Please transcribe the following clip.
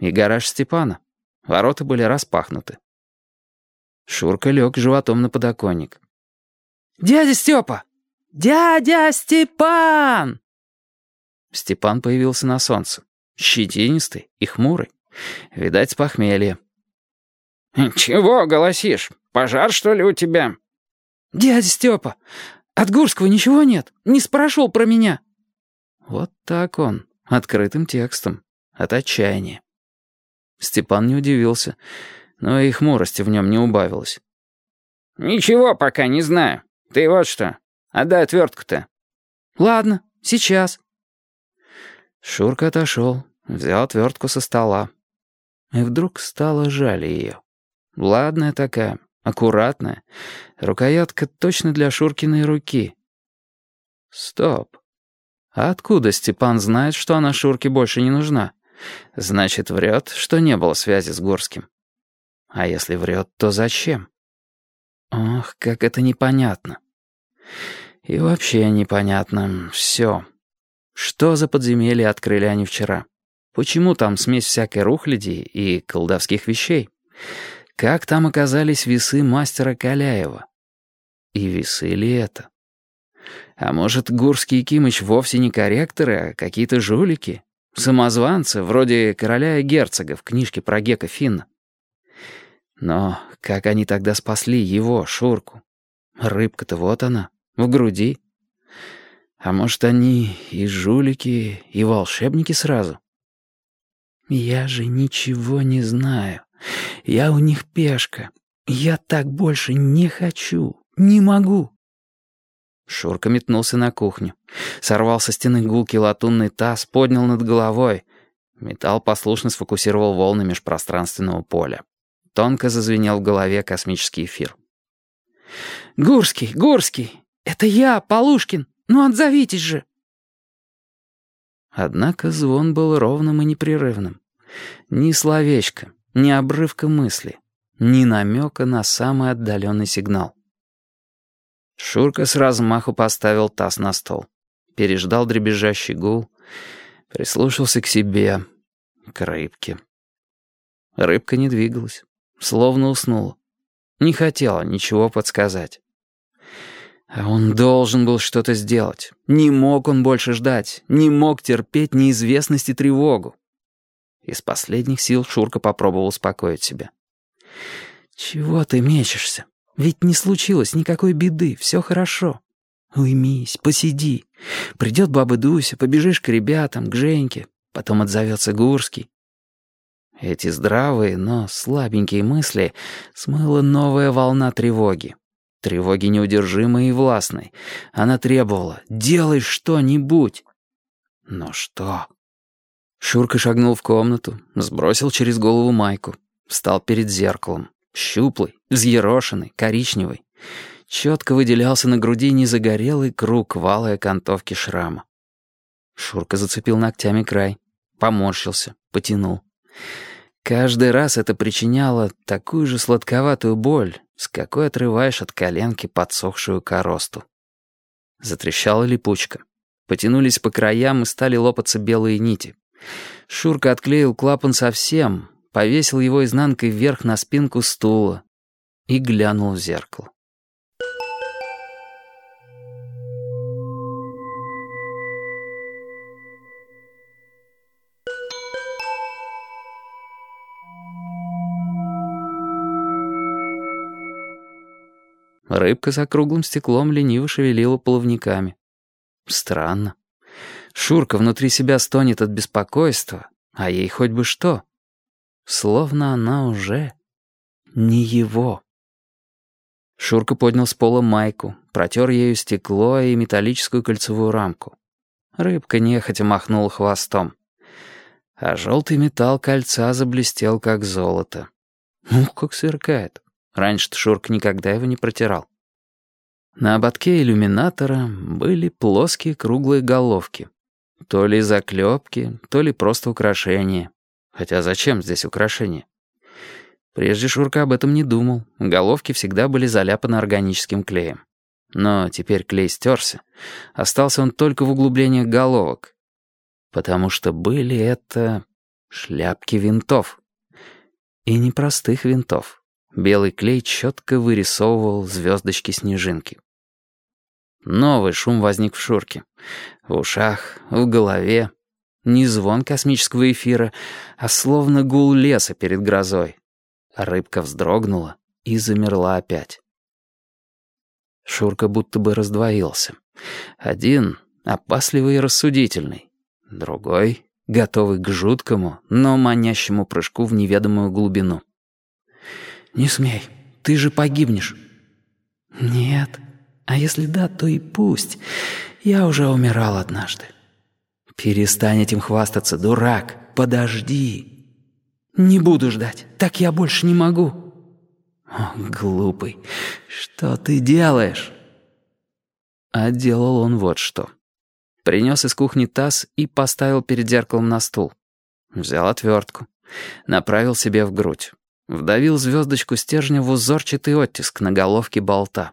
и гараж Степана. Ворота были распахнуты. Шурка лег животом на подоконник. «Дядя Степа! Дядя Степан!» Степан появился на солнце. Щетинистый и хмурый. Видать, с похмелья. «Чего голосишь? Пожар, что ли, у тебя?» «Дядя Степа, от Гурского ничего нет? Не спрашивал про меня?» Вот так он, открытым текстом, от отчаяния. Степан не удивился, но и хмурости в нем не убавилось. «Ничего пока не знаю. Ты вот что, отдай отвертку-то». «Ладно, сейчас». Шурка отошел, взял отвертку со стола. И вдруг стало жаль ее. Ладная такая, аккуратная. Рукоятка точно для Шуркиной руки. Стоп. А откуда Степан знает, что она Шурке больше не нужна? Значит, врет, что не было связи с Горским. А если врет, то зачем? Ох, как это непонятно. И вообще непонятно все. Что за подземелье открыли они вчера? Почему там смесь всякой рухляди и колдовских вещей? Как там оказались весы мастера Каляева? И весы ли это? А может, Гурский и Кимыч вовсе не корректоры, а какие-то жулики? Самозванцы, вроде короля и герцога в книжке про Гека Финна. Но как они тогда спасли его, Шурку? Рыбка-то вот она, в груди. А может, они и жулики, и волшебники сразу? Я же ничего не знаю. Я у них пешка. Я так больше не хочу, не могу. Шурка метнулся на кухню. Сорвал со стены гулкий латунный таз, поднял над головой. Металл послушно сфокусировал волны межпространственного поля. Тонко зазвенел в голове космический эфир. «Гурский, Гурский! Это я, Полушкин! Ну отзовитесь же!» Однако звон был ровным и непрерывным. Ни словечко, ни обрывка мысли, ни намека на самый отдаленный сигнал. Шурка с размаху поставил таз на стол. Переждал дребезжащий гул, прислушался к себе, к рыбке. Рыбка не двигалась, словно уснула. Не хотела ничего подсказать. А он должен был что-то сделать. Не мог он больше ждать, не мог терпеть неизвестность и тревогу. Из последних сил Шурка попробовал успокоить себя. «Чего ты мечешься? Ведь не случилось никакой беды, все хорошо. Уймись, посиди. Придет баба Дуся, побежишь к ребятам, к Женьке, потом отзовется Гурский. Эти здравые, но слабенькие мысли смыла новая волна тревоги. Тревоги неудержимой и властной. Она требовала «делай что-нибудь». Но что? Шурка шагнул в комнату, сбросил через голову майку, встал перед зеркалом. Щуплый, взъерошенный, коричневый. Четко выделялся на груди незагорелый круг валой окантовки шрама. Шурка зацепил ногтями край, поморщился, потянул. Каждый раз это причиняло такую же сладковатую боль, с какой отрываешь от коленки подсохшую коросту. Затрещала липучка. Потянулись по краям и стали лопаться белые нити. Шурка отклеил клапан совсем, повесил его изнанкой вверх на спинку стула и глянул в зеркало. Рыбка за круглым стеклом лениво шевелила половниками. Странно. Шурка внутри себя стонет от беспокойства, а ей хоть бы что. Словно она уже не его. Шурка поднял с пола майку, протер ею стекло и металлическую кольцевую рамку. Рыбка нехотя махнула хвостом. А желтый металл кольца заблестел, как золото. Ух, как сверкает. Раньше-то Шурка никогда его не протирал. На ободке иллюминатора были плоские круглые головки. То ли заклепки, то ли просто украшения. Хотя зачем здесь украшения? Прежде Шурка об этом не думал. Головки всегда были заляпаны органическим клеем. Но теперь клей стерся. Остался он только в углублениях головок. Потому что были это шляпки винтов. И непростых винтов. Белый клей четко вырисовывал звездочки-снежинки. Новый шум возник в Шурке. В ушах, в голове. Не звон космического эфира, а словно гул леса перед грозой. Рыбка вздрогнула и замерла опять. Шурка будто бы раздвоился. Один — опасливый и рассудительный. Другой — готовый к жуткому, но манящему прыжку в неведомую глубину. «Не смей, ты же погибнешь». «Нет, а если да, то и пусть. Я уже умирал однажды». «Перестань этим хвастаться, дурак, подожди». «Не буду ждать, так я больше не могу». О, глупый, что ты делаешь? А делал он вот что. Принес из кухни таз и поставил перед зеркалом на стул. Взял отвертку. Направил себе в грудь. Вдавил звездочку стержня в узорчатый оттиск на головке болта.